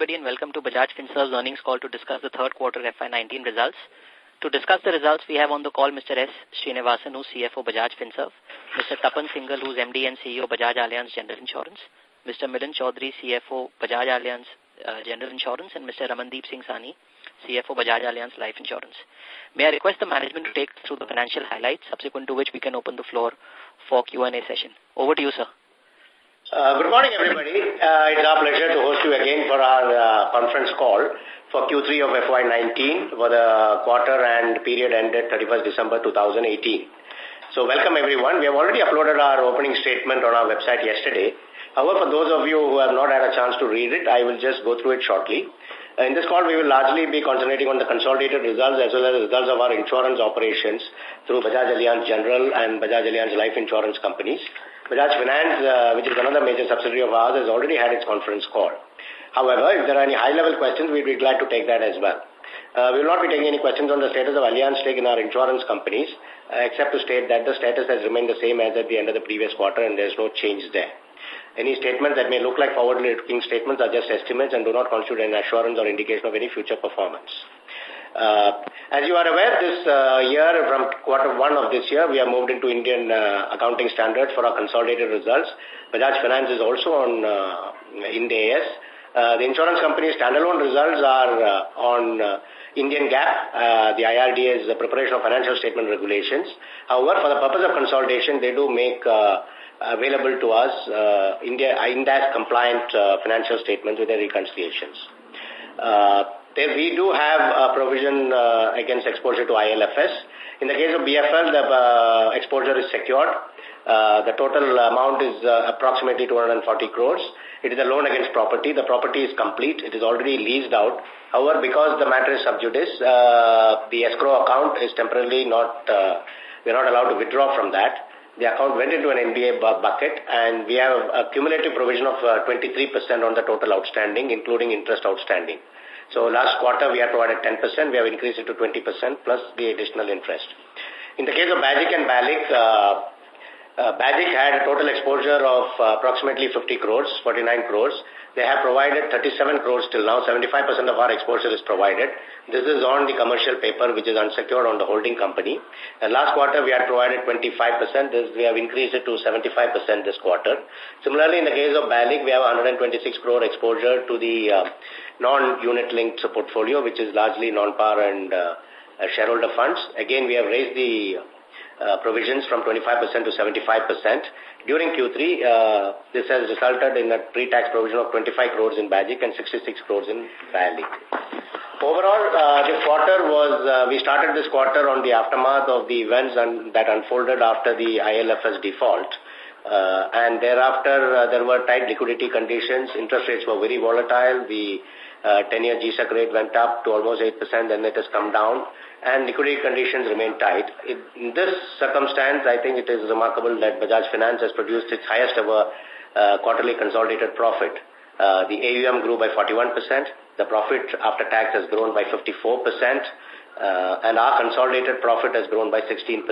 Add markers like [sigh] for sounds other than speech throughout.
everybody and welcome to Bajaj Finserv's earnings call to discuss the third quarter FY19 results. To discuss the results, we have on the call Mr. S. Srinivasan, who's CFO Bajaj Finserv, Mr. Tapan Singhel, who's MD and CEO Bajaj Allianz General Insurance, Mr. Milind Chaudhary, CFO Bajaj Allianz uh, General Insurance, and Mr. Ramandeep Singh Sahni, CFO Bajaj Allianz Life Insurance. May I request the management to take through the financial highlights, subsequent to which we can open the floor for Q&A session. Over to you, sir. Uh, good morning, everybody. Uh, it's our pleasure to host you again for our uh, conference call for Q3 of FY19 for the quarter and period ended 31st December 2018. So welcome everyone. We have already uploaded our opening statement on our website yesterday. However, for those of you who have not had a chance to read it, I will just go through it shortly. In this call, we will largely be concentrating on the consolidated results as well as the results of our insurance operations through Bajaj Allianz General and Bajaj Allianz Life Insurance companies. Bajaj Finance, uh, which is another major subsidiary of ours, has already had its conference call. However, if there are any high-level questions, we'd be glad to take that as well. Uh, we will not be taking any questions on the status of Allianz stake in our insurance companies, uh, except to state that the status has remained the same as at the end of the previous quarter and there's no change there. Any statements that may look like forward-looking statements are just estimates and do not constitute an assurance or indication of any future performance. Uh, as you are aware, this uh, year, from quarter one of this year, we have moved into Indian uh, accounting standards for our consolidated results. Bajaj Finance is also on uh, Ind AS. Uh, the insurance company's standalone results are uh, on uh, Indian GAAP, uh, the IRDA's uh, preparation of financial statement regulations. However, for the purpose of consolidation, they do make uh, available to us uh, India Ind AS compliant uh, financial statements with their reconciliations. Uh, there we do have a provision uh, against exposure to ILFS. In the case of BFL, the uh, exposure is secured. Uh, the total amount is uh, approximately 240 crores. It is a loan against property. The property is complete. It is already leased out. However, because the matter is sub judice, uh, the escrow account is temporarily not, uh, we are not allowed to withdraw from that. The account went into an NPA bucket and we have a cumulative provision of 23% uh, on the total outstanding, including interest outstanding. So last quarter we had provided 10%, we have increased it to 20% plus the additional interest. In the case of BAGIC and BALIC, uh, uh, BAGIC had a total exposure of uh, approximately 50 crores, 49 crores. They have provided 37 crores till now. 75% of our exposure is provided. This is on the commercial paper, which is unsecured on the holding company. And last quarter, we had provided 25%. This, we have increased it to 75% this quarter. Similarly, in the case of BALIC, we have 126 crore exposure to the uh, non-unit linked portfolio, which is largely non-par and uh, shareholder funds. Again, we have raised the uh, provisions from 25% to 75%. During Q3, uh, this has resulted in a pre-tax provision of 25 crores in BAGIC and 66 crores in BALIC. Overall, uh, this quarter was, uh, we started this quarter on the aftermath of the events un that unfolded after the ILFS default. Uh, and thereafter, uh, there were tight liquidity conditions. Interest rates were very volatile. The uh, 10-year GSEC rate went up to almost 8%, then it has come down and liquidity conditions remain tight. In this circumstance, I think it is remarkable that Bajaj Finance has produced its highest ever uh, quarterly consolidated profit. Uh, the AUM grew by 41%, the profit after tax has grown by 54%, uh, and our consolidated profit has grown by 16%.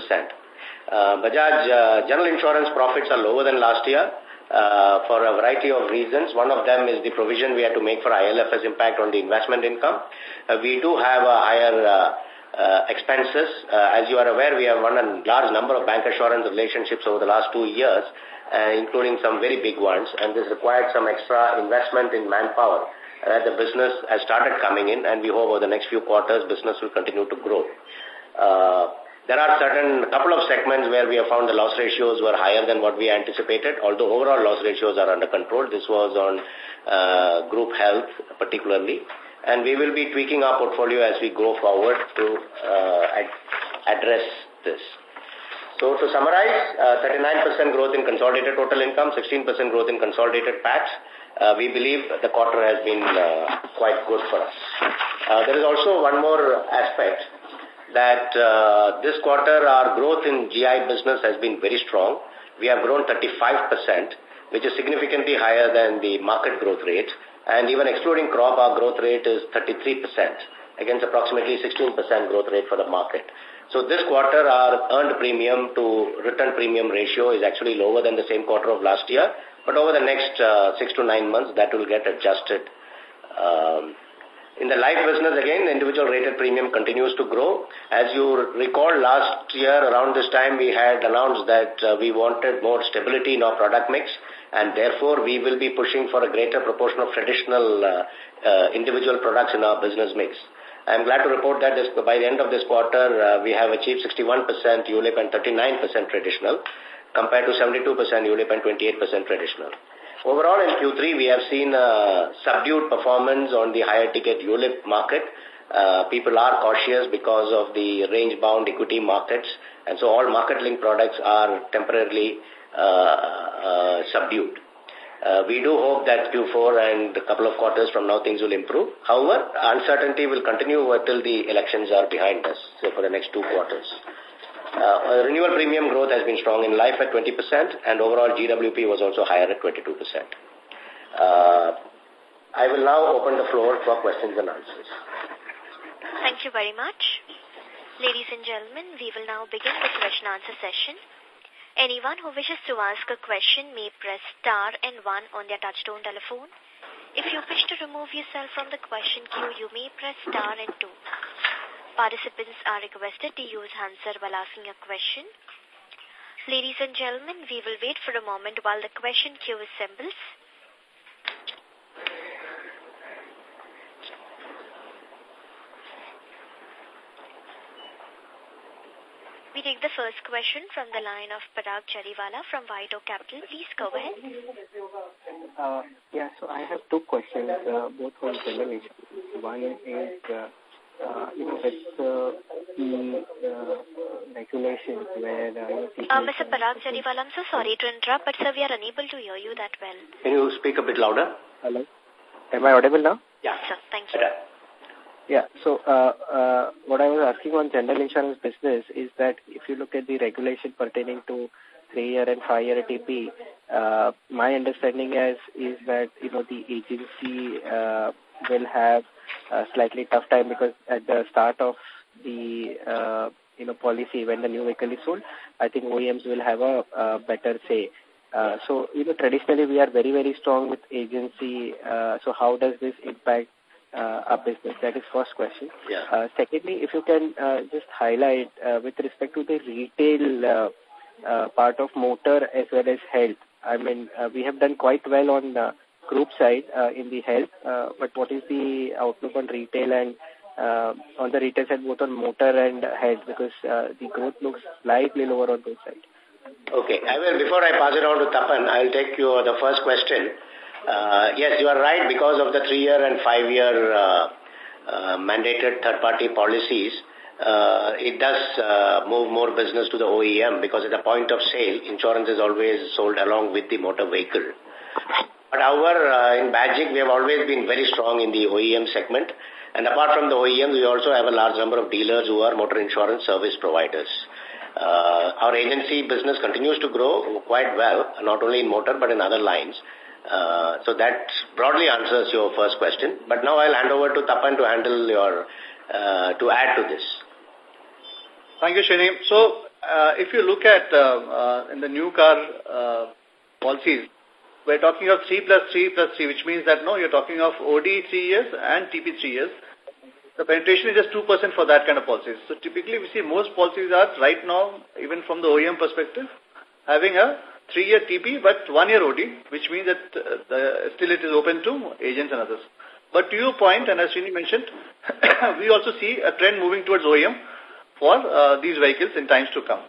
Uh, Bajaj uh, General Insurance profits are lower than last year uh, for a variety of reasons. One of them is the provision we had to make for ILFS impact on the investment income. Uh, we do have a higher uh, uh, expenses. Uh, as you are aware, we have won a large number of bancassurance relationships over the last two years, uh, including some very big ones, and this required some extra investment in manpower. Uh, the business has started coming in, and we hope over the next few quarters, business will continue to grow. Uh, there are certain couple of segments where we have found the loss ratios were higher than what we anticipated, although overall loss ratios are under control. This was on uh, group health particularly and we will be tweaking our portfolio as we go forward to uh, ad address this. So to summarize, 39% uh, growth in consolidated total income, 16% growth in consolidated PAT. Uh, we believe the quarter has been uh, quite good for us. Uh, there is also one more aspect that uh, this quarter our growth in GI business has been very strong. We have grown 35%, which is significantly higher than the market growth rate. And even excluding crop, our growth rate is 33% against approximately 16% growth rate for the market. So this quarter, our earned premium to written premium ratio is actually lower than the same quarter of last year. But over the next uh, six to nine months, that will get adjusted uh, In the life business, again, the individual rated premium continues to grow. As you recall, last year around this time, we had announced that uh, we wanted more stability in our product mix, and therefore we will be pushing for a greater proportion of traditional uh, uh, individual products in our business mix. I am glad to report that this, by the end of this quarter, uh, we have achieved 61% ULIP and 39% traditional, compared to 72% ULIP and 28% traditional. Overall, in Q3, we have seen a subdued performance on the higher ticket ULIP market. Uh, people are cautious because of the range-bound equity markets, and so all market-linked products are temporarily uh, uh, subdued. Uh, we do hope that Q4 and a couple of quarters from now things will improve. However, uncertainty will continue until the elections are behind us, say for the next two quarters. Uh, renewal premium growth has been strong in life at 20% and overall GWP was also higher at 22%. Uh, I will now open the floor for questions and answers. Thank you very much. Ladies and gentlemen, we will now begin the question answer session. Anyone who wishes to ask a question may press star and one on their touchtone telephone. If you wish to remove yourself from the question queue, you may press star and two. Participants are requested to use answer while asking a question. Ladies and gentlemen, we will wait for a moment while the question queue assembles. We take the first question from the line of Parag Chariwala from White Oak Capital. Please go ahead. Uh, yeah, so I have two questions, uh, both on general One is uh, uh, you know, with uh, the uh, regulations where... Uh, uh, Mr. Parag Jariwal, I'm so sorry to interrupt, but sir, we are unable to hear you that well. Can you speak a bit louder? Hello? Am I audible now? Yeah. Sir, thank you. Yeah, so uh, uh, what I was asking on general insurance business is that if you look at the regulation pertaining to three-year and five-year TP, uh, my understanding is, is that, you know, the agency uh, will have a slightly tough time because at the start of the uh, you know policy when the new vehicle is sold, I think OEMs will have a, a better say. Uh, so you know traditionally we are very very strong with agency. Uh, so how does this impact uh, our business? That is first question. Yeah. Uh, secondly, if you can uh, just highlight uh, with respect to the retail uh, uh, part of motor as well as health. I mean, uh, we have done quite well on uh, group side uh, in the health, uh, but what is the outlook on retail and uh, on the retail side, both on motor and health, because uh, the growth looks slightly lower on those sides. Okay. I will, before I pass it on to Tapan, I'll take you the first question. Uh, yes, you are right. Because of the three-year and five-year uh, uh, mandated third-party policies, uh, it does uh, move more business to the OEM because at the point of sale, insurance is always sold along with the motor vehicle. But however, uh, in BAGIC, we have always been very strong in the OEM segment. And apart from the OEMs, we also have a large number of dealers who are motor insurance service providers. Uh, our agency business continues to grow quite well, not only in motor but in other lines. Uh, so that broadly answers your first question. But now I'll hand over to Tapan to handle your, uh, to add to this. Thank you, Shani. So, uh, if you look at uh, uh, in the new car uh, policies, we're talking of 3 plus 3 plus 3, which means that, no, you're talking of OD 3 years and TP 3 years. The penetration is just 2% for that kind of policies. So typically we see most policies are right now, even from the OEM perspective, having a 3-year TP but 1-year OD, which means that uh, the, still it is open to agents and others. But to your point, and as Srini mentioned, [coughs] we also see a trend moving towards OEM for uh, these vehicles in times to come.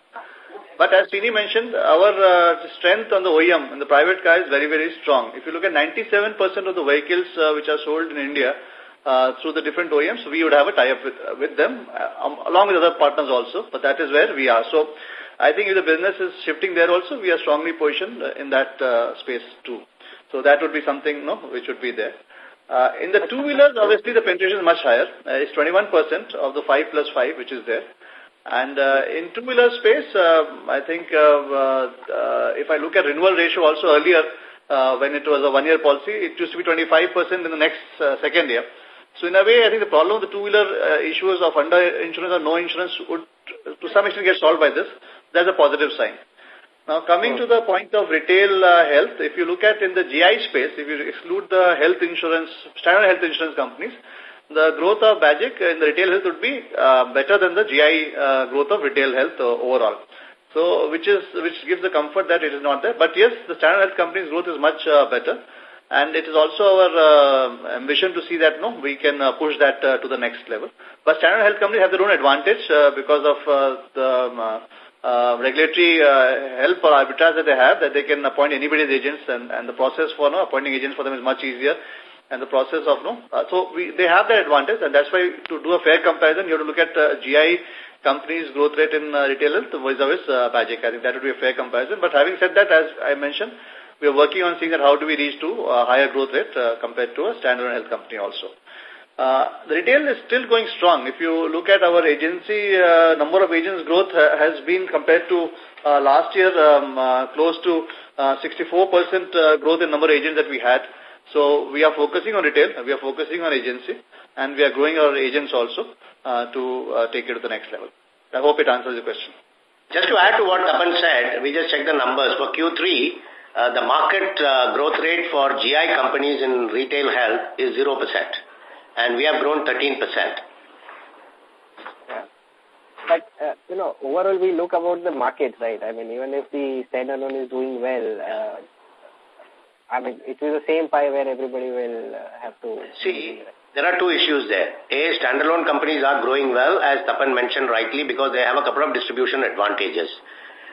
But as Srini mentioned, our uh, strength on the OEM in the private car is very, very strong. If you look at 97% of the vehicles uh, which are sold in India uh, through the different OEMs, we would have a tie-up with, with them, um, along with other partners also, but that is where we are. So I think if the business is shifting there also, we are strongly positioned in that space too. So that would be something which would be there. In the two-wheelers, obviously the penetration is much higher. It's 21% of the 5 plus 5 which is there. And uh, in two-wheeler space, uh, I think uh, uh, if I look at renewal ratio also earlier, uh, when it was a one-year policy, it used to be 25% in the next uh, second year. So in a way, I think the problem of the two-wheeler uh, issues of under insurance or no insurance would to some extent get solved by this. That's a positive sign. Now coming to the point of retail uh, health, if you look at in the GI space, if you exclude the health insurance, standard health insurance companies, the growth of Bajaj in the retail health would be uh, better than the GI uh, growth of retail health uh, overall. So, which is which gives the comfort that it is not there. But yes, the standard health company's growth is much uh, better. And it is also our uh, ambition to see that no, we can uh, push that to the next level. But standard health companies have their own advantage because of the um, regulatory help or arbitrage that they have, that they can appoint anybody's agents, and, and the process for no, appointing agents for them is much easier. And the process of no, uh, so we, they have that advantage, and that's why to do a fair comparison, you have to look at uh, GI companies' growth rate in uh, retail health vis-a-vis uh. I think that would be a fair comparison. But having said that, as I mentioned, we are working on seeing that how do we reach to a higher growth rate uh, compared to a standalone health company also. Uh, the retail is still going strong. If you look at our agency, uh, number of agents growth ha has been compared to uh, last year um, uh, close to 64% uh, uh, growth in number of agents that we had. So we are focusing on retail, we are focusing on agency, and we are growing our agents also uh, to uh, take it to the next level. I hope it answers your question. Just to add to what Tapan said, we just checked the numbers. For Q3, uh, the market uh, growth rate for GI companies in retail health is 0%. And we have grown 13%. Yeah. But, uh, you know, overall we look about the market, right? I mean, even if the standalone is doing well, uh, I mean, it is the same pie where everybody will uh, have to... See, there are two issues there. A, standalone companies are growing well, as Tapan mentioned rightly, because they have a couple of distribution advantages.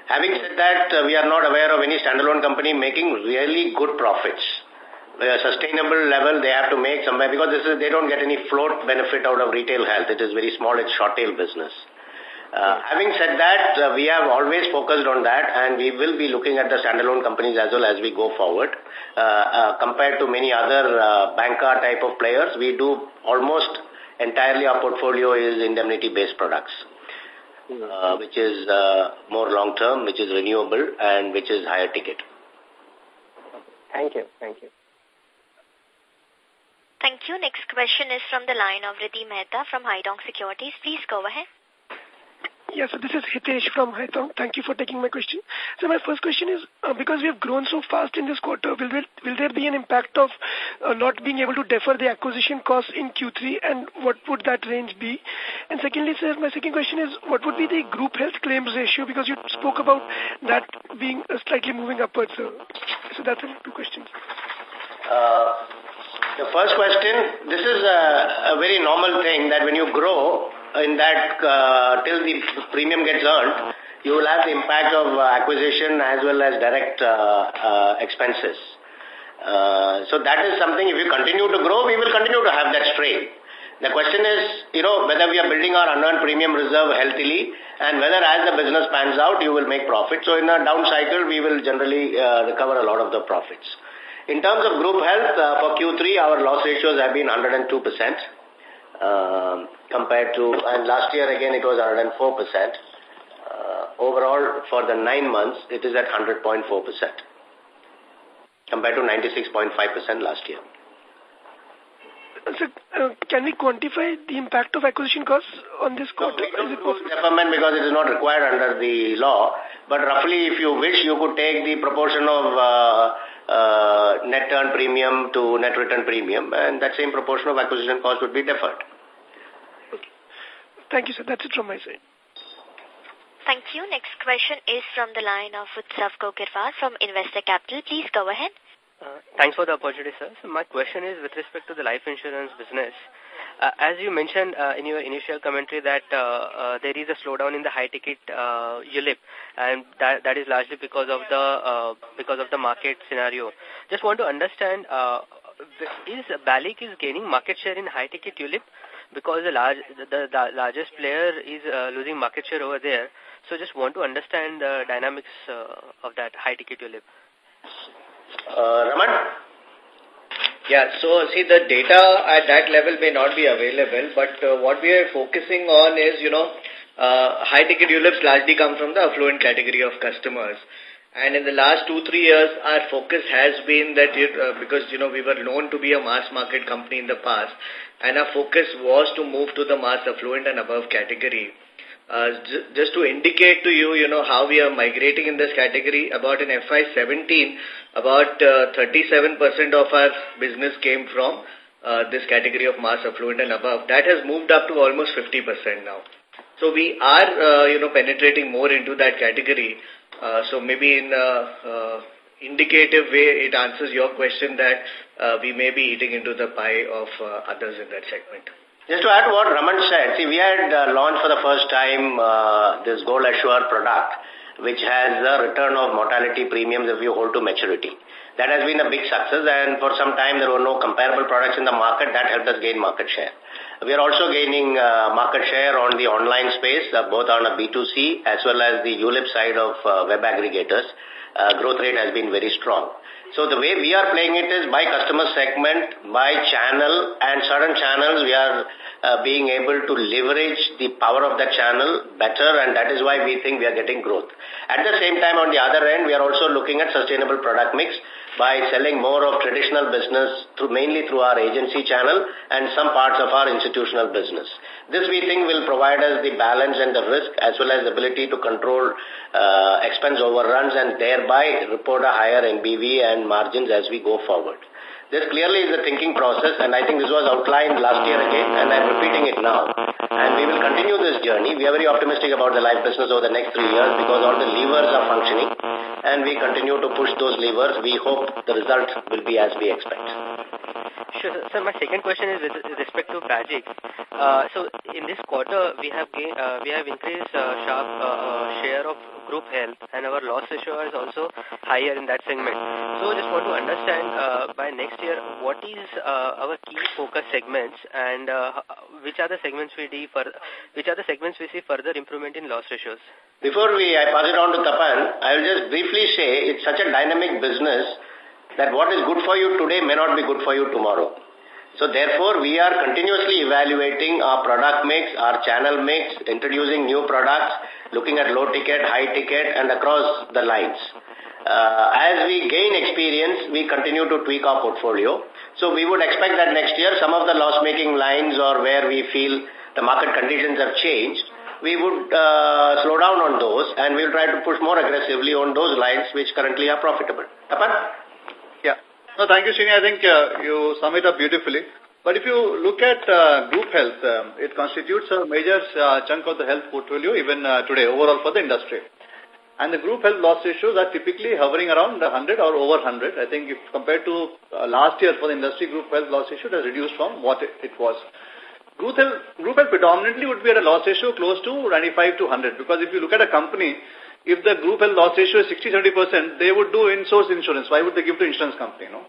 Having said that, uh, we are not aware of any standalone company making really good profits. A sustainable level they have to make somewhere because this is they don't get any float benefit out of retail health. It is very small, it's short tail business. Uh, having said that, uh, we have always focused on that and we will be looking at the standalone companies as well as we go forward. Uh, uh, compared to many other uh, banker type of players, we do almost entirely our portfolio is indemnity-based products uh, which is uh, more long-term, which is renewable, and which is higher ticket. Thank you. Thank you. Thank you. Next question is from the line of Riddhi Mehta from Haitong Securities. Please go ahead. Yes, so this is Hitesh from Haitong. Thank you for taking my question. So my first question is, uh, because we have grown so fast in this quarter, will there, will there be an impact of uh, not being able to defer the acquisition costs in Q3 and what would that range be? And secondly, sir, my second question is, what would be the group health claims ratio? Because you spoke about that being uh, slightly moving upwards. So, so that's the two questions. Uh, the first question, this is a, a very normal thing that when you grow, in that uh, till the premium gets earned, you will have the impact of uh, acquisition as well as direct uh, uh, expenses. Uh, so that is something, if we continue to grow, we will continue to have that strain. The question is, you know, whether we are building our unearned premium reserve healthily and whether as the business pans out, you will make profit. So in a down cycle, we will generally uh, recover a lot of the profits. In terms of group health, uh, for Q3, our loss ratios have been 102%. Um, compared to, and last year again it was 104%. Uh, overall, for the nine months, it is at 100.4% compared to 96.5% last year. So, uh, can we quantify the impact of acquisition costs on this quarter? No, we don't do deferment because it is not required under the law. But roughly, if you wish, you could take the proportion of uh, uh, net earned premium to net written premium, and that same proportion of acquisition cost would be deferred. Okay. Thank you, sir. That's it from my side. Thank you. Next question is from the line of Utsav Kokirwar from Investor Capital. Please go ahead. Uh, thanks for the opportunity, sir. So my question is with respect to the life insurance business. Uh, as you mentioned uh, in your initial commentary that uh, uh, there is a slowdown in the high ticket uh, ULIP and that, that is largely because of the uh, because of the market scenario. Just want to understand uh, is BALIC is gaining market share in high ticket ULIP because the large the, the, the largest player is uh, losing market share over there. So just want to understand the dynamics uh, of that high ticket ULIP. Uh, Raman? Yeah, so see the data at that level may not be available, but uh, what we are focusing on is, you know, uh, high ticket ULIPs largely come from the affluent category of customers. And in the last two, three years, our focus has been that, it, uh, because, you know, we were known to be a mass market company in the past, and our focus was to move to the mass affluent and above category. Uh, just to indicate to you, you know, how we are migrating in this category, about in FY17, about 37% uh, of our business came from uh, this category of mass affluent and above, that has moved up to almost 50% now. So we are, uh, you know, penetrating more into that category. Uh, so maybe in a uh, indicative way, it answers your question that uh, we may be eating into the pie of uh, others in that segment. Just to add what Raman said, see, we had uh, launched for the first time uh, this Goal Assure product, which has a return of mortality premiums if you hold to maturity. That has been a big success, and for some time there were no comparable products in the market. That helped us gain market share. We are also gaining uh, market share on the online space, uh, both on a B2C as well as the ULIP side of uh, web aggregators. Growth rate has been very strong. So the way we are playing it is by customer segment, by channel, and certain channels we are being able to leverage the power of that channel better, and that is why we think we are getting growth. At the same time, on the other end, we are also looking at sustainable product mix by selling more of traditional business through mainly through our agency channel and some parts of our institutional business. This we think will provide us the balance and the risk as well as the ability to control uh, expense overruns and thereby report a higher NBV and margins as we go forward. This clearly is a thinking process and I think this was outlined last year again and I'm repeating it now. And we will continue this journey. We are very optimistic about the life business over the next three years because all the levers are functioning and we continue to push those levers. We hope the result will be as we expect. Sure, sir. My second question is with respect to Bajaj. Uh, so in this quarter, we have gained, uh, we have increased uh, sharp uh, uh, share of group health and our loss ratio is also higher in that segment. So just want to understand uh, by next year what is uh, our key focus segments and uh, which are the segments we see for which are the segments we see further improvement in loss ratios. Before we I pass it on to Tapan, I will just briefly say it's such a dynamic business that what is good for you today may not be good for you tomorrow. So therefore, we are continuously evaluating our product mix, our channel mix, introducing new products, looking at low ticket, high ticket, and across the lines. Uh, as we gain experience, we continue to tweak our portfolio. So we would expect that next year, some of the loss-making lines or where we feel the market conditions have changed, we would uh, slow down on those and we'll try to push more aggressively on those lines which currently are profitable. Tapan? Yeah. No, thank you, Srini. I think uh, you sum it up beautifully. But if you look at uh, group health, um, it constitutes a major uh, chunk of the health portfolio even uh, today overall for the industry. And the group health loss ratios are typically hovering around 100 or over 100. I think if compared to uh, last year for the industry, group health loss ratio has reduced from what it, it was. Group health, group health predominantly would be at a loss ratio close to 95 to 100 because if you look at a company, if the group health loss ratio is 60-70%, they would do in-source insurance. Why would they give to insurance company, no?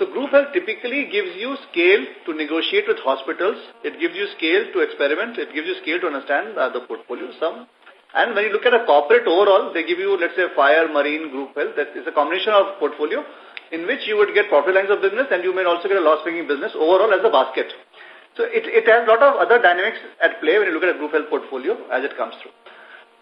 So group health typically gives you scale to negotiate with hospitals. It gives you scale to experiment. It gives you scale to understand uh, the portfolio. Some, and when you look at a corporate overall, they give you, let's say, fire, marine, group health. That is a combination of portfolio in which you would get profit lines of business and you may also get a loss-making business overall as a basket. So it, it has a lot of other dynamics at play when you look at a group health portfolio as it comes through.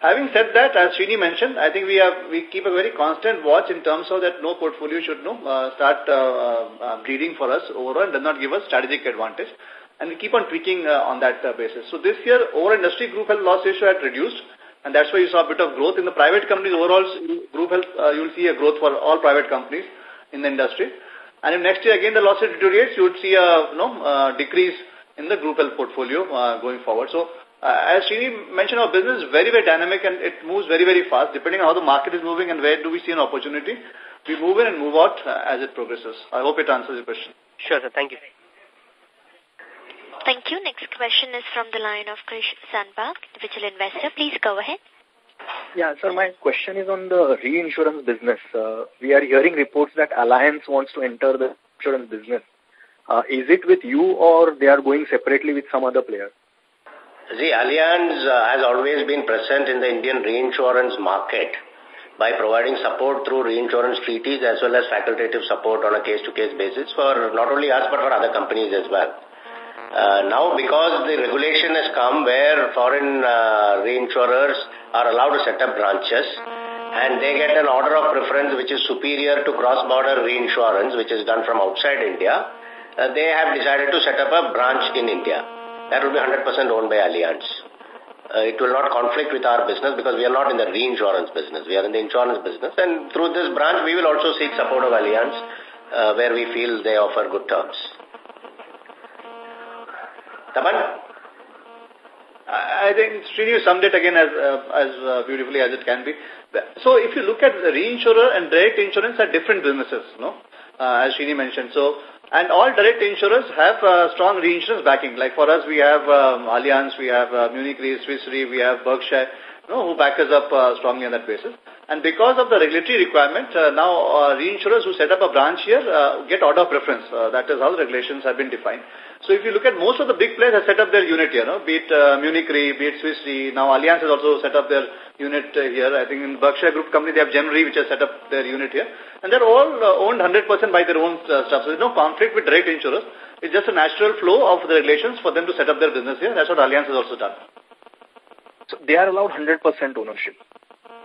Having said that, as Srini mentioned, I think we have we keep a very constant watch in terms of that no portfolio should no uh, start uh, uh, bleeding for us overall and does not give us strategic advantage. And we keep on tweaking uh, on that uh, basis. So this year, over industry group health loss ratio had reduced, and that's why you saw a bit of growth in the private companies. Overall, group health, uh, you will see a growth for all private companies in the industry. And if next year again the loss rate deteriorates, you would see a you decrease in the group health portfolio uh, going forward. So uh, as Srini mentioned, our business is very, very dynamic and it moves very, very fast. Depending on how the market is moving and where do we see an opportunity, we move in and move out as it progresses. I hope it answers your question. Sure, sir. Thank you. Thank you. Next question is from the line of Krish Sandbag, individual investor. Please go ahead. Yeah, sir, my question is on the reinsurance business. Uh, we are hearing reports that Allianz wants to enter the insurance business. Uh, is it with you or they are going separately with some other player? See, Allianz uh, has always been present in the Indian reinsurance market by providing support through reinsurance treaties as well as facultative support on a case-to-case -case basis for not only us but for other companies as well. Uh, now, because the regulation has come where foreign uh, reinsurers are allowed to set up branches and they get an order of preference which is superior to cross-border reinsurance which is done from outside India, uh, they have decided to set up a branch in India that will be 100% owned by Allianz. Uh, it will not conflict with our business because we are not in the reinsurance business. We are in the insurance business. And through this branch, we will also seek support of Allianz uh, where we feel they offer good terms. I think Srini summed it again as uh, as uh, beautifully as it can be. So if you look at the reinsurer and direct insurance are different businesses, no? Uh, as Srini mentioned. So and all direct insurers have uh, strong reinsurance backing. Like for us, we have um, Allianz, we have uh, Munich Re, Swiss Re, we have Berkshire, no, who back us up uh, strongly on that basis. And because of the regulatory requirement, uh, now uh, reinsurers who set up a branch here uh, get order of preference. Uh, that is how the regulations have been defined. So if you look at most of the big players have set up their unit here, no? be it Munich Re, be it Swiss Re, now Allianz has also set up their unit here. I think in Berkshire Group company they have Gen Re which has set up their unit here. And they're all owned 100% by their own stuff. So there's no conflict with direct insurers. It's just a natural flow of the regulations for them to set up their business here. That's what Allianz has also done. So they are allowed 100% ownership.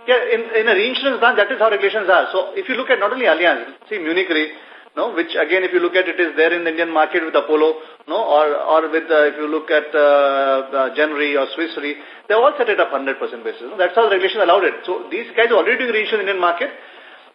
Yeah, in, in a reinsurance branch, that is how regulations are. So if you look at not only Allianz, see Munich Re, no, which again, if you look at it, is there in the Indian market with Apollo, no, or or with uh, if you look at uh, uh, Gen Re or Swiss Re, they all set it up 100% basis. No? That's how the regulation allowed it. So these guys are already doing reinsurance in the Indian market.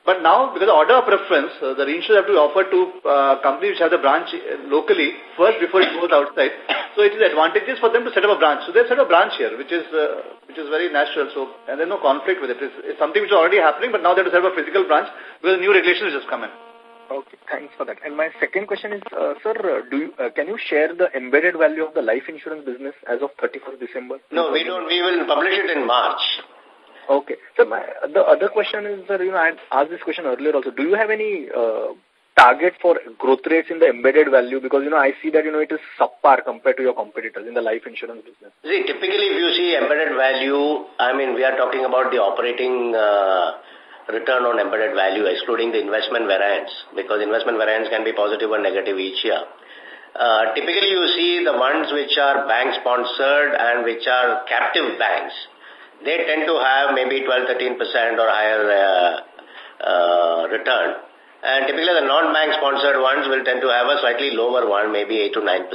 But now, because of order of preference, uh, the reinsurers have to offer to uh, companies which have the branch uh, locally first before it goes outside. So it is advantageous for them to set up a branch. So they have set up a branch here, which is uh, which is very natural. So and there's no conflict with it. It's, it's something which is already happening, but now they have to set up a physical branch because the new regulations just come in. Okay, thanks for that. And my second question is, uh, sir, uh, do you, uh, can you share the embedded value of the life insurance business as of 31st December? No, we don't. We will publish it in March. Okay. So my, the other question is, sir, you know, I asked this question earlier also. Do you have any uh, target for growth rates in the embedded value? Because, you know, I see that, you know, it is subpar compared to your competitors in the life insurance business. See, typically if you see embedded value, I mean, we are talking about the operating uh, return on embedded value, excluding the investment variance, because investment variance can be positive or negative each year. Uh, typically you see the ones which are bank sponsored and which are captive banks they tend to have maybe 12-13% or higher uh, uh, return. And typically the non-bank sponsored ones will tend to have a slightly lower one, maybe 8 to 9%.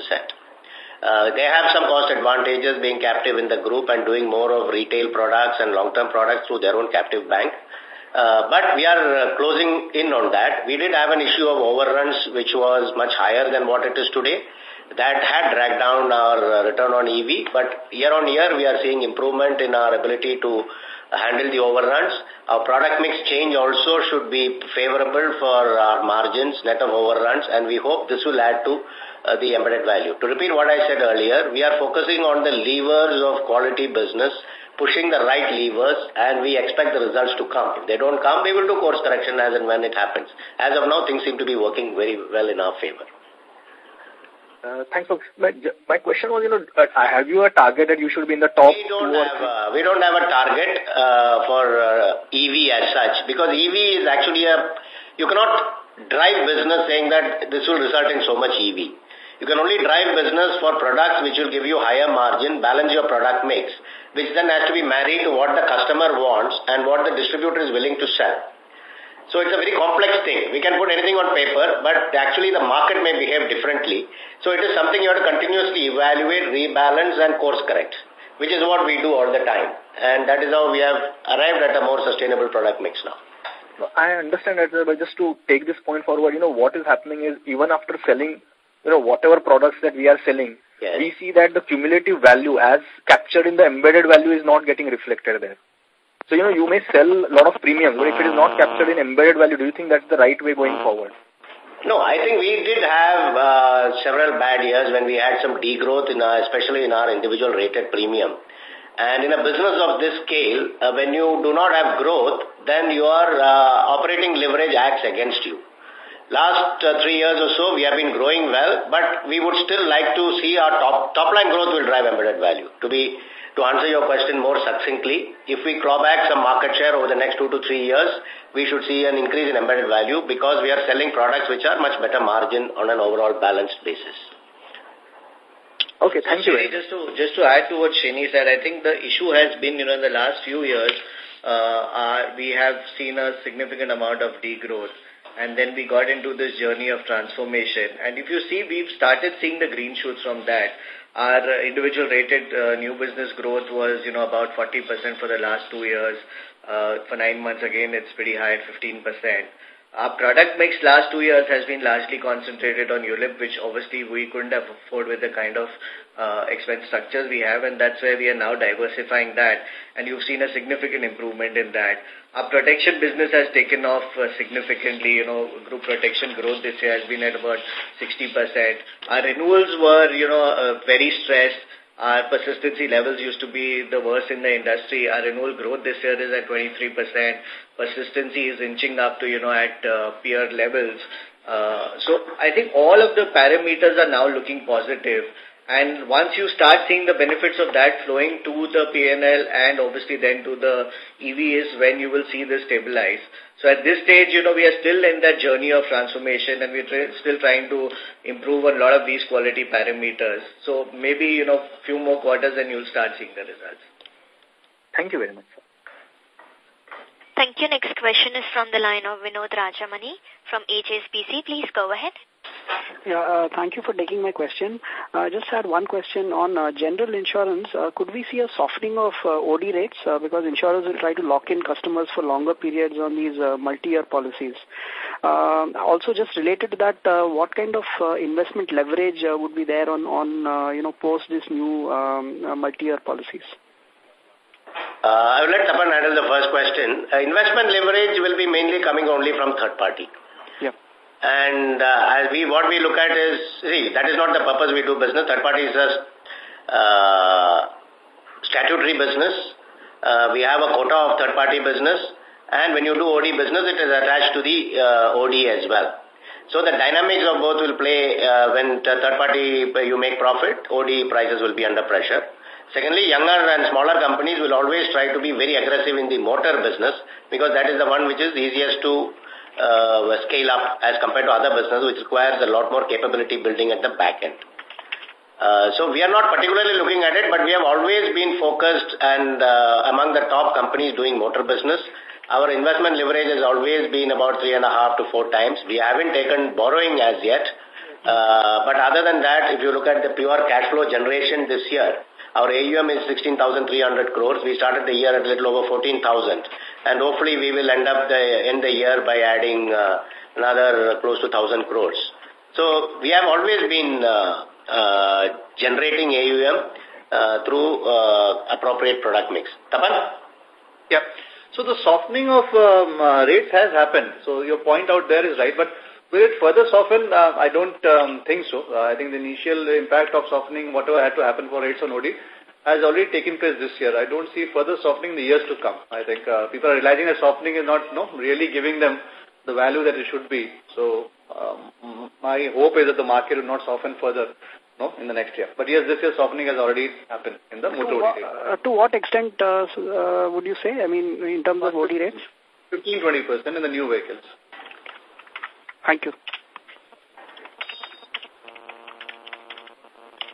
Uh, they have some cost advantages being captive in the group and doing more of retail products and long-term products through their own captive bank. Uh, but we are uh, closing in on that. We did have an issue of overruns which was much higher than what it is today that had dragged down our uh, return on EV, but year on year we are seeing improvement in our ability to handle the overruns. Our product mix change also should be favorable for our margins, net of overruns, and we hope this will add to uh, the embedded value. To repeat what I said earlier, we are focusing on the levers of quality business, pushing the right levers, and we expect the results to come. If they don't come, we will do course correction as and when it happens. As of now, things seem to be working very well in our favor. Uh, thanks. For, my, my question was, you know, uh, have you a target that you should be in the top we don't have, uh, we don't have a target uh, for uh, EV as such because EV is actually a, you cannot drive business saying that this will result in so much EV. You can only drive business for products which will give you higher margin, balance your product mix, which then has to be married to what the customer wants and what the distributor is willing to sell. So it's a very complex thing. We can put anything on paper, but actually the market may behave differently. So it is something you have to continuously evaluate, rebalance and course correct, which is what we do all the time. And that is how we have arrived at a more sustainable product mix now. I understand that, but just to take this point forward, you know, what is happening is even after selling, you know, whatever products that we are selling, yes. we see that the cumulative value as captured in the embedded value is not getting reflected there. So, you know, you may sell a lot of premium, but if it is not captured in embedded value, do you think that's the right way going forward? No, I think we did have uh, several bad years when we had some degrowth, in our, especially in our individual rated premium. And in a business of this scale, uh, when you do not have growth, then your uh, operating leverage acts against you. Last uh, three years or so, we have been growing well, but we would still like to see our top, top line growth will drive embedded value. To be to answer your question more succinctly, if we claw back some market share over the next two to three years, we should see an increase in embedded value because we are selling products which are much better margin on an overall balanced basis. Okay, thank you. Just to, just to add to what Shani said, I think the issue has been, you know, in the last few years, uh, uh, we have seen a significant amount of degrowth. And then we got into this journey of transformation. And if you see, we've started seeing the green shoots from that. Our individual rated uh, new business growth was, you know, about 40% for the last two years. Uh, for nine months, again, it's pretty high at 15%. Our product mix last two years has been largely concentrated on ULIP, which obviously we couldn't have afford with the kind of uh, expense structures we have, and that's where we are now diversifying that. And you've seen a significant improvement in that. Our protection business has taken off uh, significantly. You know, group protection growth this year has been at about 60%. Our renewals were, you know, uh, very stressed. Our persistency levels used to be the worst in the industry. Our renewal growth this year is at 23%. Persistency is inching up to, you know, at uh, peer levels. Uh, so I think all of the parameters are now looking positive. And once you start seeing the benefits of that flowing to the PNL and obviously then to the EV is when you will see this stabilize. So at this stage, you know, we are still in that journey of transformation and we're still trying to improve a lot of these quality parameters. So maybe, you know, few more quarters and you'll start seeing the results. Thank you very much. Sir. Thank you. Next question is from the line of Vinod Rajamani from HSBC. Please go ahead. Yeah, uh, thank you for taking my question. I uh, just had one question on uh, general insurance. Uh, could we see a softening of uh, OD rates uh, because insurers will try to lock in customers for longer periods on these uh, multi-year policies? Uh, also, just related to that, uh, what kind of uh, investment leverage uh, would be there on, on uh, you know, post this new um, uh, multi-year policies? Uh, I will let Tapan handle the first question. Uh, investment leverage will be mainly coming only from third party. And uh, as we, what we look at is, see, that is not the purpose we do business. Third party is a uh, statutory business. Uh, we have a quota of third party business. And when you do OD business, it is attached to the uh, OD as well. So the dynamics of both will play uh, when third party you make profit, OD prices will be under pressure. Secondly, younger and smaller companies will always try to be very aggressive in the motor business because that is the one which is easiest to uh, scale up as compared to other business which requires a lot more capability building at the back end. Uh, so we are not particularly looking at it, but we have always been focused and uh, among the top companies doing motor business. Our investment leverage has always been about three and a half to four times. We haven't taken borrowing as yet. Uh, but other than that, if you look at the pure cash flow generation this year, our AUM is 16,300 crores. We started the year at a little over 14,000. And hopefully we will end up the end the year by adding uh, another close to 1,000 crores. So we have always been uh, uh, generating AUM uh, through appropriate product mix. Tapan? Yeah. So the softening of um, rates has happened. So your point out there is right. But Will it further soften? Uh, I don't um, think so. Uh, I think the initial impact of softening, whatever had to happen for rates on OD, has already taken place this year. I don't see further softening in the years to come. I think uh, people are realizing that softening is not no, really giving them the value that it should be. So um, my hope is that the market will not soften further no, in the next year. But yes, this year softening has already happened in the motor OD. Uh, to what extent uh, uh, would you say? I mean, in terms of OD rates? 15-20% in the new vehicles. Thank you.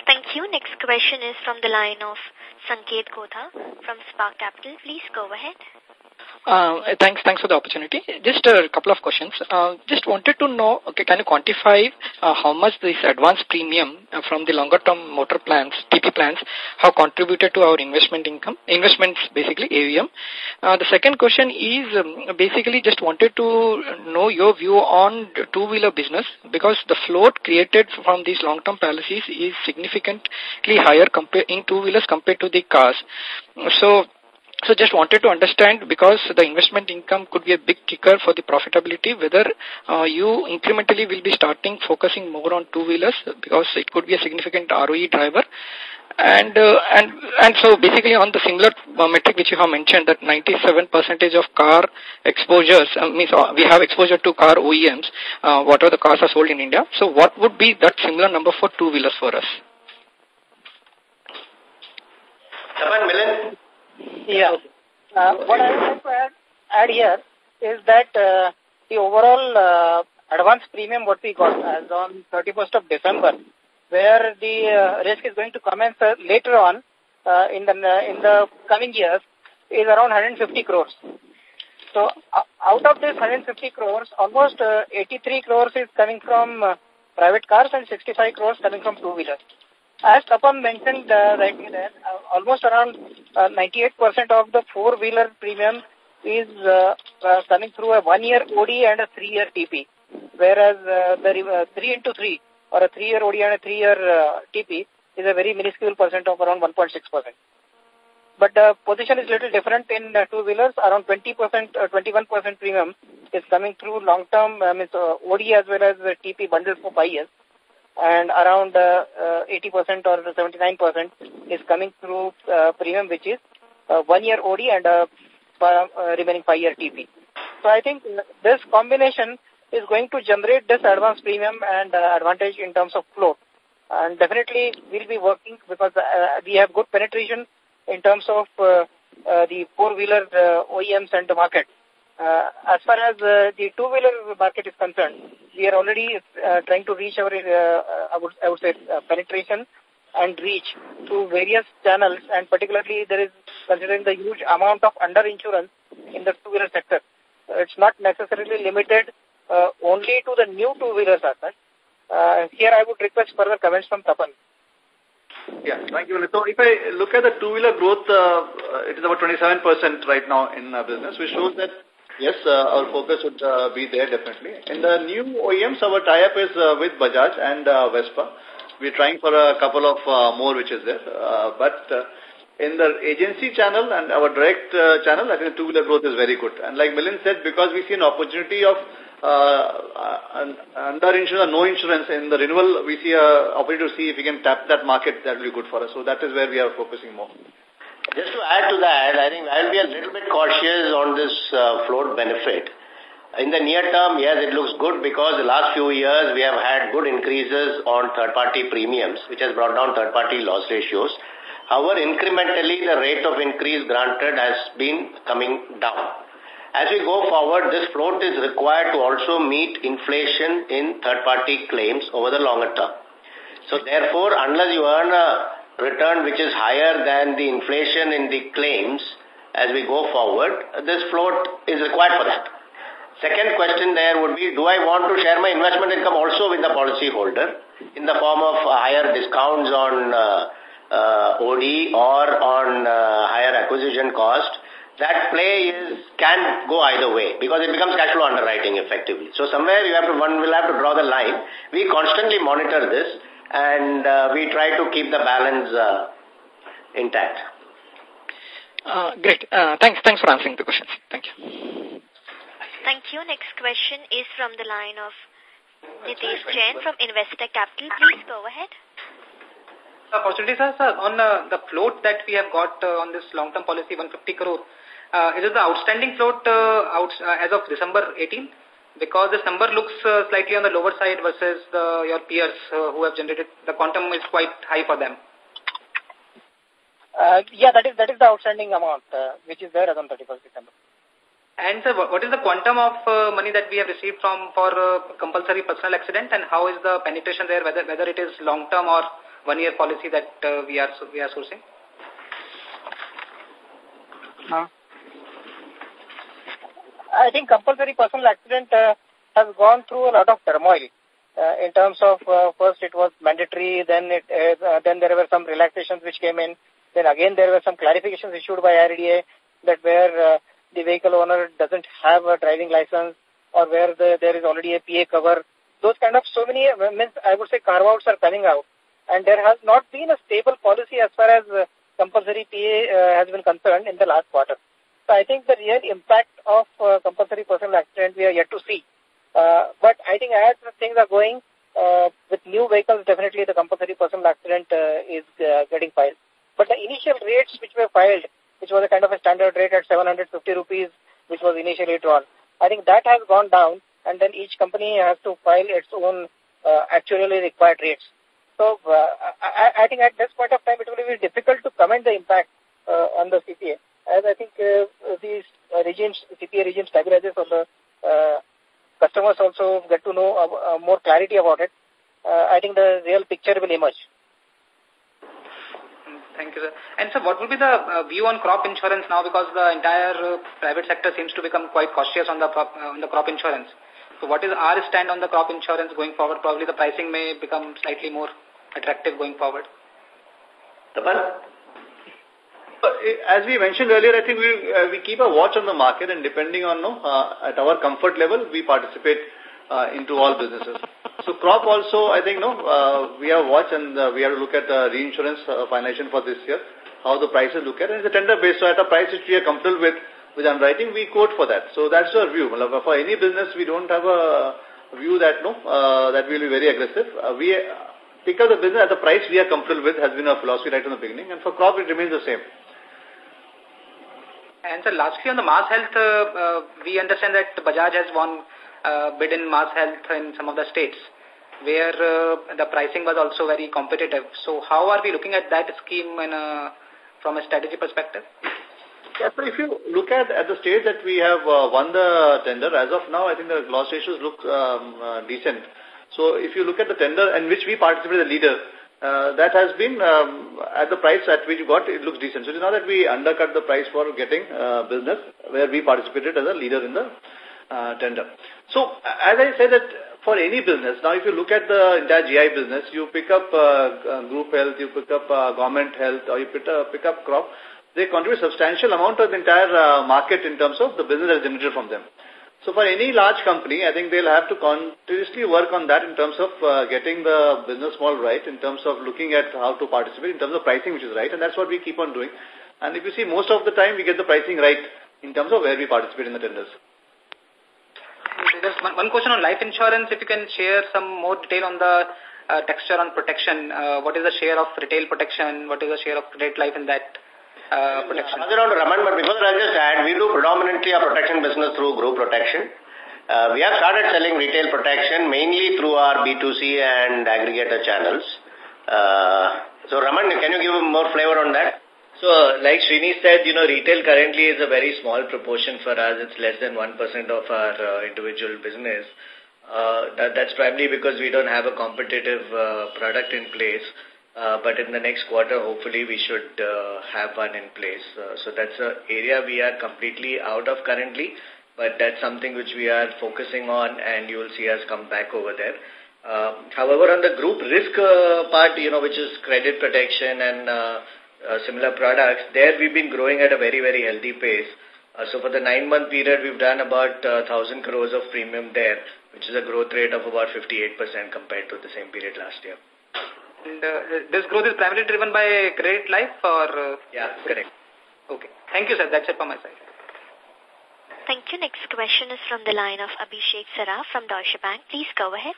Thank you. Next question is from the line of Sanket Kotha from Spark Capital. Please go ahead. Uh, thanks, thanks for the opportunity. Just a couple of questions. Uh, just wanted to know, okay, can you quantify uh, how much this advance premium uh, from the longer term motor plans, TP plans, have contributed to our investment income, investments basically, AUM? Uh, the second question is um, basically just wanted to know your view on two-wheeler business because the float created from these long-term policies is significantly higher in two-wheelers compared to the cars. So, so just wanted to understand because the investment income could be a big kicker for the profitability, whether uh, you incrementally will be starting focusing more on two-wheelers because it could be a significant ROE driver. And, uh, and, and so basically on the similar uh, metric which you have mentioned that 97 percentage of car exposures, means we have exposure to car OEMs, uh, whatever the cars are sold in India. So what would be that similar number for two-wheelers for us? Milind? Yeah. Uh, what I would like to add, add here is that uh, the overall uh, advance premium what we got as on 31st of December, where the uh, risk is going to commence uh, later on uh, in the in the coming years, is around 150 crores. So uh, out of this 150 crores, almost uh, 83 crores is coming from uh, private cars and 65 crores coming from two wheelers. As Tapan mentioned uh, rightly there, uh, almost around 98% uh, of the four-wheeler premium is uh, uh, coming through a one-year OD and a three-year TP, whereas uh, the uh, three into three or a three-year OD and a three-year uh, TP is a very minuscule percent of around 1.6 percent. But the position is little different in uh, two-wheelers. Around 20 percent, uh, 21 percent premium is coming through long-term, means uh, OD as well as TP bundles for five years and around 80% uh, uh, or 79% is coming through uh, premium, which is uh, one year OD and uh, uh, remaining five year TP. So I think this combination is going to generate this advance premium and advantage in terms of flow. And definitely we'll be working because we have good penetration in terms of the four-wheeler OEMs and the market. Uh, as far as uh, the two-wheeler market is concerned, we are already uh, trying to reach our, uh, I, would, I would say, uh, penetration and reach through various channels, and particularly there is, considering the huge amount of underinsurance in the two-wheeler sector, it's not necessarily limited uh, only to the new two-wheelers such. Uh, here I would request further comments from Tapan. Yeah, thank you. So if I look at the two-wheeler growth, uh, it is about 27% right now in uh, business, which shows that Yes, uh, our focus would uh, be there definitely. In the new OEMs, our tie-up is uh, with Bajaj and uh, Vespa. We're trying for a couple of uh, more which is there. Uh, but uh, in the agency channel and our direct uh, channel, I think the two-wheeler growth is very good. And like Milind said, because we see an opportunity of uh, under insurance or no insurance in the renewal, we see a opportunity to see if we can tap that market, that will be good for us. So that is where we are focusing more. Just to add to that, I think I'll be a little bit cautious on this uh, float benefit. In the near term, yes, it looks good because the last few years we have had good increases on third-party premiums, which has brought down third-party loss ratios. However, incrementally, the rate of increase granted has been coming down. As we go forward, this float is required to also meet inflation in third-party claims over the longer term. So therefore, unless you earn a return which is higher than the inflation in the claims as we go forward, this float is required for that. Second question there would be, do I want to share my investment income also with the policyholder in the form of higher discounts on uh, uh, OD or on uh, higher acquisition cost? That play is can go either way because it becomes cash flow underwriting effectively. So somewhere you have to, one will have to draw the line. We constantly monitor this and uh, we try to keep the balance uh, intact. Uh, great. Uh, thanks. Thanks for answering the questions. Thank you. Thank you. Next question is from the line of Nitesh Jain from Investec Capital. Please go ahead. Opportunity, sir, sir, on uh, the float that we have got uh, on this long-term policy, 150 crore, uh, is it the outstanding float uh, out, uh, as of December 18? Because this number looks uh, slightly on the lower side versus the, your peers uh, who have generated, the quantum is quite high for them. Uh, yeah, that is that is the outstanding amount uh, which is there as on 31st December. And sir, what is the quantum of uh, money that we have received from for uh, compulsory personal accident, and how is the penetration there? Whether whether it is long term or one year policy that uh, we are we are sourcing? Uh, I think compulsory personal accident uh, has gone through a lot of turmoil. Uh, in terms of uh, first it was mandatory, then it then there were some relaxations which came in, then again there were some clarifications issued by IRDA that where the vehicle owner doesn't have a driving license or where the, there is already a PA cover. Those kind of so many, means I would say carve-outs are coming out. And there has not been a stable policy as far as compulsory PA has been concerned in the last quarter. So I think the real impact of uh, compulsory personal accident we are yet to see. Uh, but I think as things are going, uh, with new vehicles, definitely the compulsory personal accident uh, is uh, getting filed. But the initial rates which were filed, which was a kind of a standard rate at 750 rupees, which was initially drawn, I think that has gone down, and then each company has to file its own uh, actually required rates. So I, I think at this point of time, it will be difficult to comment the impact on the CPA as I think uh, these uh, regions, CPA region stabilizes on the uh, customers also get to know uh, uh, more clarity about it, uh, I think the real picture will emerge. Thank you, sir. And so what will be the uh, view on crop insurance now because the entire uh, private sector seems to become quite cautious on the, crop, uh, on the crop insurance. So what is our stand on the crop insurance going forward? Probably the pricing may become slightly more attractive going forward. Tapan? As we mentioned earlier, I think we uh, we keep a watch on the market and depending on no, uh, at our comfort level, we participate uh, into all businesses. So crop also, I think no, uh, we have watch and uh, we have to look at the reinsurance uh, for this year, how the prices look at, and it's a tender based. So at a price which we are comfortable with with underwriting, we quote for that. So that's our view. For any business, we don't have a view that no, uh, that will be very aggressive. Uh, we pick up the business at the price we are comfortable with has been our philosophy right from the beginning. And for crop, it remains the same. And so lastly on the mass health, uh, uh, we understand that Bajaj has won uh, bid in mass health in some of the states where uh, the pricing was also very competitive. So how are we looking at that scheme a, from a strategy perspective? Yeah, so if you look at, at the stage that we have uh, won the tender, as of now, I think the loss ratios look um, uh, decent. So if you look at the tender in which we participated a leader, uh, that has been um, at the price at which you got, it looks decent. So it's not that we undercut the price for getting uh, business where we participated as a leader in the uh, tender. So as I said that for any business, now if you look at the entire GI business, you pick up uh, uh, group health, you pick up uh, government health, or you pick, up crop, they contribute substantial amount of the entire market in terms of the business that is generated from them. So for any large company, I think they'll have to continuously work on that in terms of uh, getting the business model right, in terms of looking at how to participate, in terms of pricing which is right, and that's what we keep on doing. And if you see, most of the time we get the pricing right in terms of where we participate in the tenders. One, one question on life insurance, if you can share some more detail on the uh, texture on protection. Uh, what is the share of retail protection? What is the share of credit life in that? Uh, protection. Other on Raman, but before that, I'll just add, we do predominantly our protection business through group protection. Uh, we have started selling retail protection mainly through our B2C and aggregator channels. Uh, so, Raman, can you give more flavor on that? So, like Srini said, you know, retail currently is a very small proportion for us. It's less than 1% of our uh, individual business. Uh, that, that's primarily because we don't have a competitive uh, product in place. Uh, but in the next quarter, hopefully, we should uh, have one in place. Uh, so that's an area we are completely out of currently, but that's something which we are focusing on, and you will see us come back over there. Uh, however, on the group risk uh, part, you know, which is credit protection and uh, similar products, there we've been growing at a very, very healthy pace. So for the nine-month period, we've done about uh, 1,000 crores of premium there, which is a growth rate of about 58% compared to the same period last year. And uh, this growth is primarily driven by credit life or? Uh, yeah, correct. Okay. Thank you, sir. That's it from my side. Thank you. Next question is from the line of Abhishek Saraf from Deutsche Bank. Please go ahead.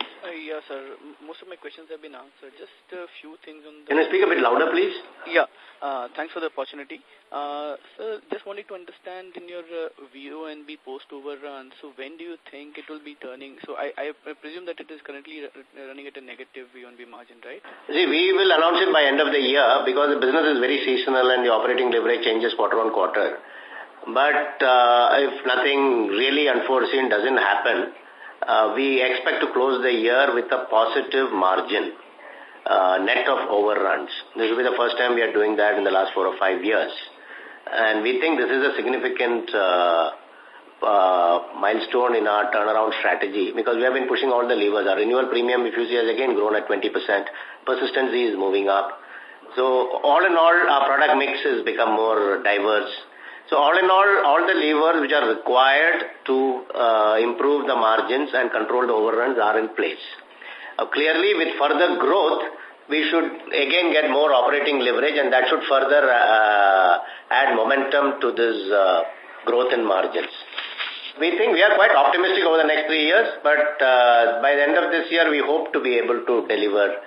Uh, yes, sir. Most of my questions have been answered. Just a few things on the... Can you speak a bit louder, please? Yeah. Uh, thanks for the opportunity. Uh, sir, just wanted to understand in your uh, VONB post-overrun, so when do you think it will be turning? So I, I presume that it is currently running at a negative VONB margin, right? See, we will announce it by end of the year because the business is very seasonal and the operating leverage changes quarter on quarter. But uh, if nothing really unforeseen doesn't happen, uh, we expect to close the year with a positive margin, uh, net of overruns. This will be the first time we are doing that in the last four or five years. And we think this is a significant uh, uh, milestone in our turnaround strategy because we have been pushing all the levers. Our renewal premium, if you see, has again grown at 20%. Persistency is moving up. So all in all, our product mix has become more diverse. So all in all, all the levers which are required to uh, improve the margins and control the overruns are in place. Uh, clearly, with further growth, we should again get more operating leverage and that should further uh, add momentum to this uh, growth in margins. We think we are quite optimistic over the next three years, but uh, by the end of this year, we hope to be able to deliver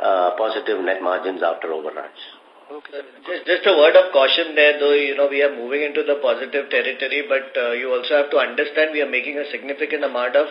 uh, positive net margins after overruns. Okay. Just, just a word of caution there, though, you know, we are moving into the positive territory, but uh, you also have to understand we are making a significant amount of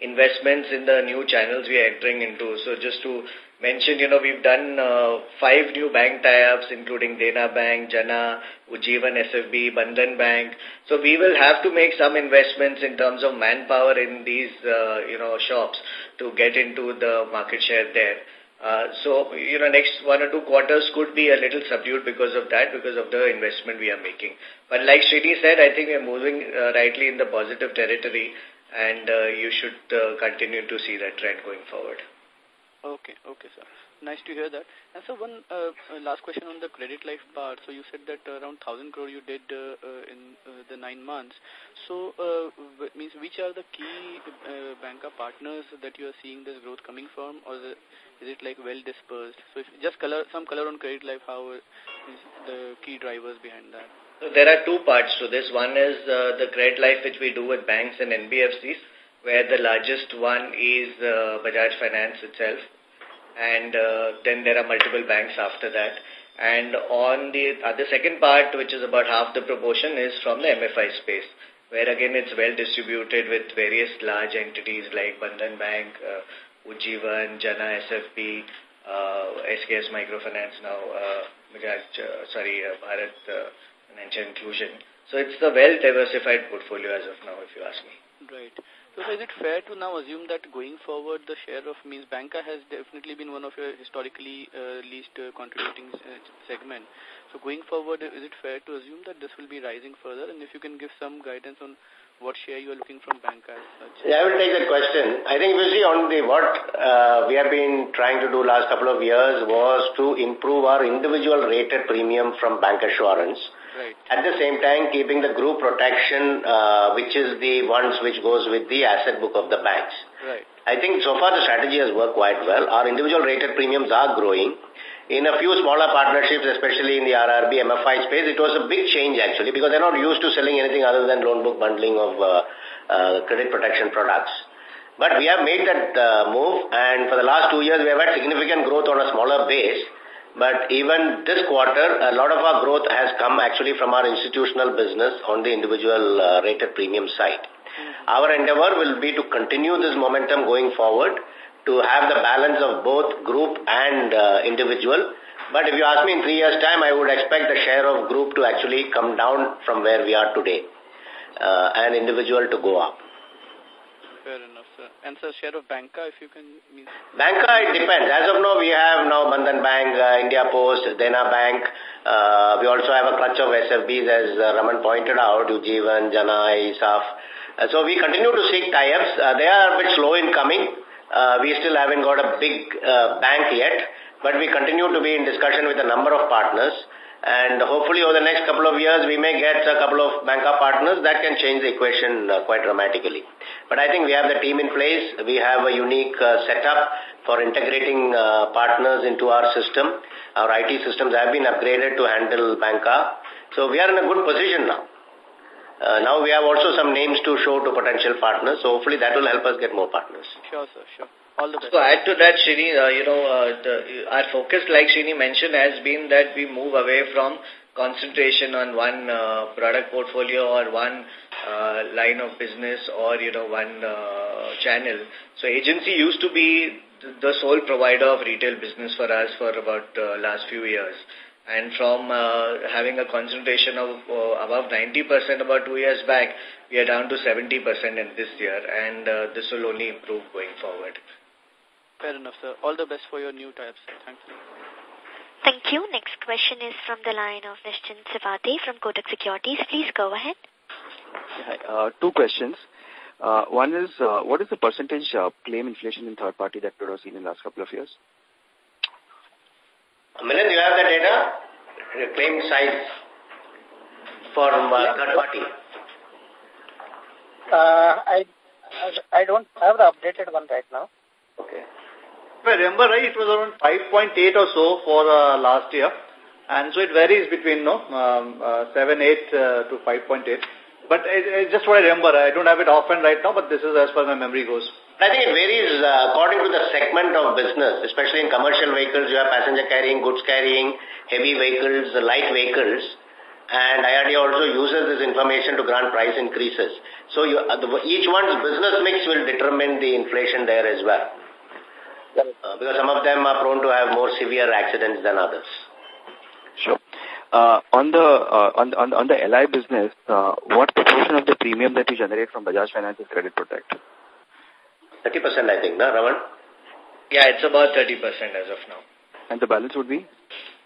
investments in the new channels we are entering into. So just to mention, you know, we've done uh, five new bank tie-ups, including Dena Bank, Jana, Ujjivan SFB, Bandhan Bank. So we will have to make some investments in terms of manpower in these, uh, you know, shops to get into the market share there. Uh, so, you know, next one or two quarters could be a little subdued because of that, because of the investment we are making. But like Srini said, I think we are moving uh, rightly in the positive territory and uh, you should continue to see that trend going forward. Okay, okay, sir. Nice to hear that. And so one uh, uh, last question on the credit life part. So you said that around 1,000 crore you did uh, uh, in uh, the nine months. So uh, means which are the key uh, banker partners that you are seeing this growth coming from or is it like well dispersed? So if just color some color on credit life, how is the key drivers behind that? So there are two parts to this. One is uh, the credit life which we do with banks and NBFCs where the largest one is uh, Bajaj Finance itself and uh, then there are multiple banks after that. And on the other second part, which is about half the proportion, is from the MFI space, where again it's well distributed with various large entities like Bandhan Bank, uh, Ujjivan, Jana SFB, uh, SKS Microfinance now, uh, uh, sorry, uh, Bharat uh, Financial Inclusion. So it's a well-diversified portfolio as of now, if you ask me. Right. So is it fair to now assume that going forward the share of means banca has definitely been one of your historically uh, least uh, contributing uh, segment. So going forward, is it fair to assume that this will be rising further? And if you can give some guidance on what share you are looking from banca as such. Yeah, I will take that question. I think see on the what uh, we have been trying to do last couple of years was to improve our individual rated premium from bancassurance Right. At the same time, keeping the group protection, uh, which is the ones which goes with the asset book of the banks. Right. I think so far the strategy has worked quite well. Our individual rated premiums are growing. In a few smaller partnerships, especially in the RRB, MFI space, it was a big change actually because they're not used to selling anything other than loan book bundling of uh, uh, credit protection products. But we have made that uh, move and for the last two years we have had significant growth on a smaller base but even this quarter, a lot of our growth has come actually from our institutional business on the individual uh, rated premium side. Our endeavor will be to continue this momentum going forward to have the balance of both group and uh, individual. But if you ask me in three years' time, I would expect the share of group to actually come down from where we are today uh, and individual to go up. Fair enough. And sir, share of banca, if you can... Mean... Banca, it depends. As of now, we have now Bandhan Bank, uh, India Post, Dena Bank. Uh, we also have a clutch of SFBs, as uh, Raman pointed out, Ujjivan, Jana, ESAF. Uh, so we continue to seek tie-ups. Uh, they are a bit slow in coming. Uh, we still haven't got a big uh, bank yet, but we continue to be in discussion with a number of partners. And hopefully over the next couple of years, we may get a couple of banker partners that can change the equation uh, quite dramatically. But I think we have the team in place. We have a unique uh, setup for integrating uh, partners into our system. Our IT systems have been upgraded to handle banker. So we are in a good position now. Uh, now we have also some names to show to potential partners. So hopefully that will help us get more partners. Sure, sir, sure. All the best. So add to that, Srini, uh, you know, uh, the, our focus, like Srini mentioned, has been that we move away from concentration on one uh, product portfolio or one uh, line of business or, you know, one uh, channel. So agency used to be the sole provider of retail business for us for about uh, last few years. And from uh, having a concentration of uh, above 90% about two years back, we are down to 70% in this year. And uh, this will only improve going forward. Fair enough, sir. All the best for your new types. Thank you. Thank you. Next question is from the line of Nischint Chawathe from Kotak Securities. Please go ahead. Uh, two questions. Uh, one is, uh, what is the percentage uh, claim inflation in third party that we have seen in the last couple of years? Milind, you have the data? The claim size for uh, third party? Uh, I, I don't have the updated one right now. If I remember right, it was around 5.8 or so for uh, last year. And so it varies between no, um, uh, 7, 8 uh, to 5.8. But it, it's just what I remember. I don't have it often right now, but this is as far as my memory goes. I think it varies uh, according to the segment of business, especially in commercial vehicles, you have passenger carrying, goods carrying, heavy vehicles, light vehicles. And IRD also uses this information to grant price increases. So you, uh, each one's business mix will determine the inflation there as well. Uh, because some of them are prone to have more severe accidents than others. Sure. Uh, on the uh, on, on on the LI business, uh, what proportion of the premium that you generate from Bajaj Finance is Credit Protect? 30% I think, no, Raman? Yeah, it's about 30% as of now. And the balance would be?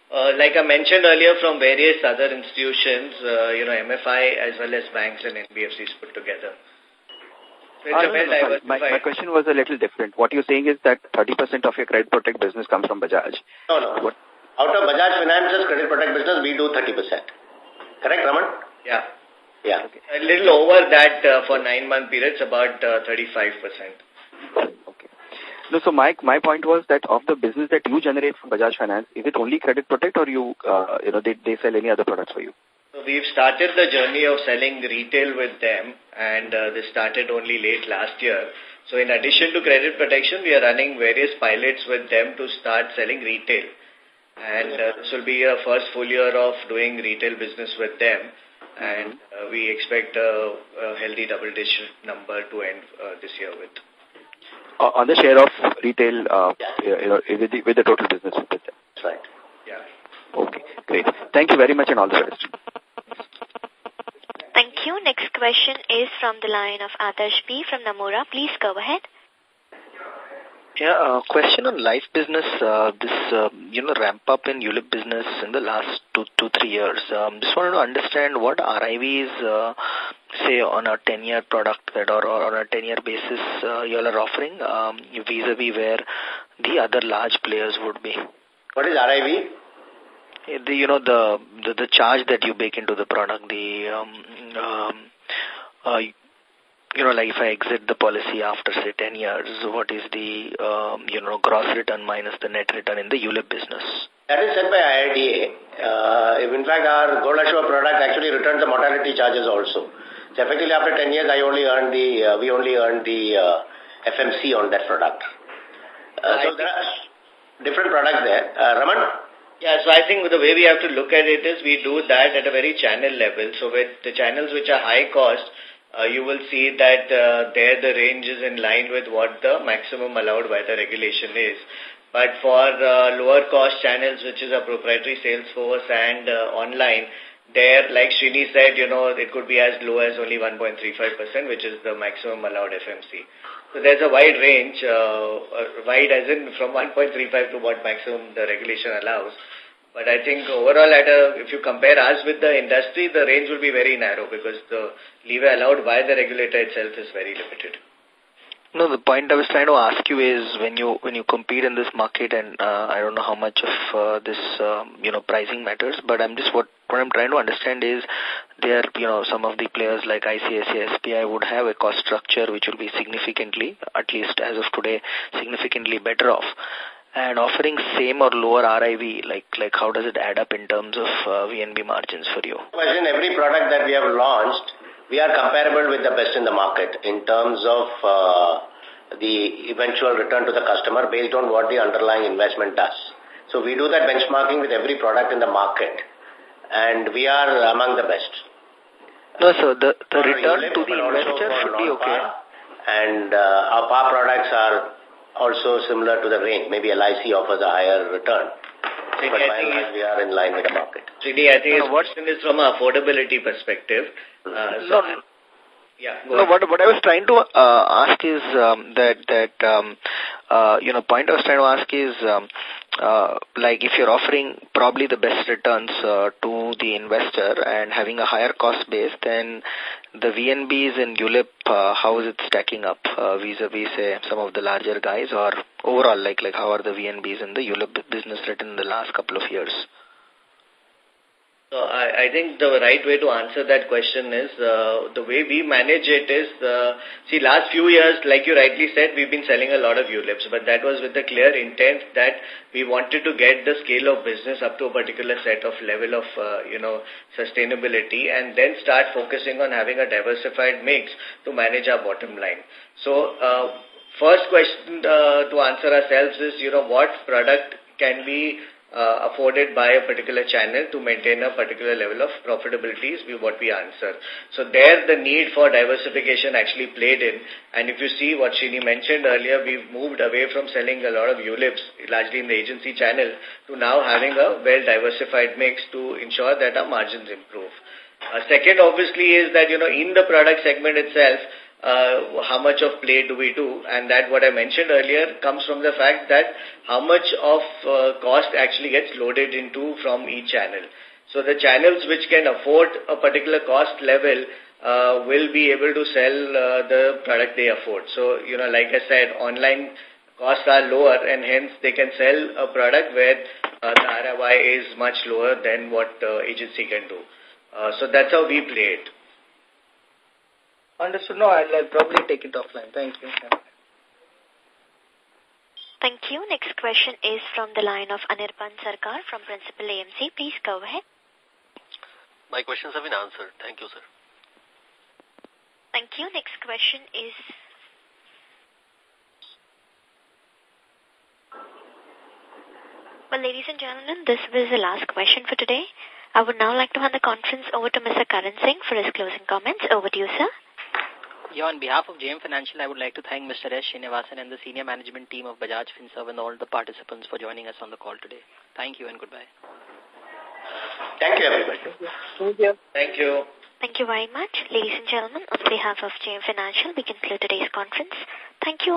Uh, like I mentioned earlier, from various other institutions, uh, you know, MFI as well as banks and NBFCs put together. Uh, no, no, no, my, my question was a little different. What you're saying is that 30% of your credit protect business comes from Bajaj. No, no. What? Out of Bajaj Finance's credit protect business, we do 30%. Correct, Raman? Yeah. Yeah. Okay. A little over that uh, for nine-month periods, about uh, 35%. Okay. No, so Mike, my point was that of the business that you generate from Bajaj Finance, is it only credit protect or you uh, you know they they sell any other products for you? So we've started the journey of selling retail with them, and uh, this started only late last year. So in addition to credit protection, we are running various pilots with them to start selling retail. And uh, this will be a first full year of doing retail business with them. And uh, we expect a, a healthy double-digit number to end uh, this year with. Uh, on the share of retail uh, you know, with, the, with the total business with them. That's right. Yeah. Okay, great. Thank you very much and all the best. Thank you. Next question is from the line of Adarsh B from Nomura. Please go ahead. Yeah, uh, question on life business, uh, this, uh, you know, ramp up in ULIP business in the last two, two, three years. Um, just wanted to understand what RIYs, uh, say, on a 10-year product that or, or on a 10-year basis uh, you all are offering um, vis-a-vis -vis where the other large players would be. What is RIY? The, you know, the, the, the charge that you bake into the product, the, um, um, uh, you know, like if I exit the policy after, say, 10 years, what is the, um, you know, gross return minus the net return in the ULIP business? That is set by IRDA. Uh, in fact, our Goal Assure product actually returns the mortality charges also. So effectively after 10 years, I only earn the, uh, we only earn the uh, FMC on that product. Uh, so there are different products there. Uh, Raman? Yeah, so I think the way we have to look at it is we do that at a very channel level. So with the channels which are high cost, uh, you will see that uh, there the range is in line with what the maximum allowed by the regulation is. But for uh, lower cost channels, which is a proprietary sales force and uh, online, there, like Srini said, you know, it could be as low as only 1.35%, which is the maximum allowed FMC. So there's a wide range, uh, uh, wide as in from 1.35 to what maximum the regulation allows. But I think overall, at a, if you compare us with the industry, the range will be very narrow because the leeway allowed by the regulator itself is very limited. No, the point I was trying to ask you is when you when you compete in this market, and uh, I don't know how much of uh, this um, you know pricing matters, but I'm just what what I'm trying to understand is there you know some of the players like ICICI, SBI would have a cost structure which will be significantly, at least as of today, significantly better off and offering same or lower RIY, like like how does it add up in terms of uh, VNB margins for you? Well, in every product that we have launched, we are comparable with the best in the market in terms of uh, the eventual return to the customer based on what the underlying investment does. So we do that benchmarking with every product in the market, and we are among the best. No, so the, the return to the investor should be okay. And uh, our PAR products are also similar to the range. Maybe LIC offers a higher return. but by and large, we are in line with the market. Srini, I think his question is from an affordability perspective. Uh, so no, yeah. No, what what I was trying to uh, ask is um, that that um, uh, you know point I was trying to ask is um, uh, like if you're offering probably the best returns uh, to the investor and having a higher cost base, then the VNBs in ULIP, uh, how is it stacking up uh, vis-a-vis, say, some of the larger guys or overall, like, like how are the VNBs in the ULIP business written in the last couple of years? So I, I think the right way to answer that question is uh, the way we manage it is, uh, see, last few years, like you rightly said, we've been selling a lot of ULIPs, but that was with the clear intent that we wanted to get the scale of business up to a particular set of level of, uh, you know, sustainability and then start focusing on having a diversified mix to manage our bottom line. So, uh, first question uh, to answer ourselves is, you know, what product can we uh, afforded by a particular channel to maintain a particular level of profitability is what we answer. So there the need for diversification actually played in. And if you see what Srini mentioned earlier, we've moved away from selling a lot of ULIPs, largely in the agency channel, to now having a well-diversified mix to ensure that our margins improve. Uh, second, obviously, is that, you know, in the product segment itself, uh, how much of play do we do? And that what I mentioned earlier comes from the fact that how much of uh, cost actually gets loaded into from each channel. So the channels which can afford a particular cost level uh, will be able to sell uh, the product they afford. So, you know, like I said, online costs are lower and hence they can sell a product where uh, the ROI is much lower than what uh, agency can do. Uh, so that's how we play it. Understood. No, I'll, I'll probably take it offline. Thank you. Thank you. Next question is from the line of Anirban Sarkar from Principal AMC. Please go ahead. My questions have been answered. Thank you, sir. Thank you. Next question is Well, ladies and gentlemen, this was the last question for today. I would now like to hand the conference over to Mr. Karan Singh for his closing comments. Over to you, sir. Yeah, on behalf of JM Financial, I would like to thank Mr. S. Srinivasan and the senior management team of Bajaj Finserv and all the participants for joining us on the call today. Thank you and goodbye. Thank you, everybody. Thank you. Thank you. Thank you very much. Ladies and gentlemen, on behalf of JM Financial, we conclude today's conference. Thank you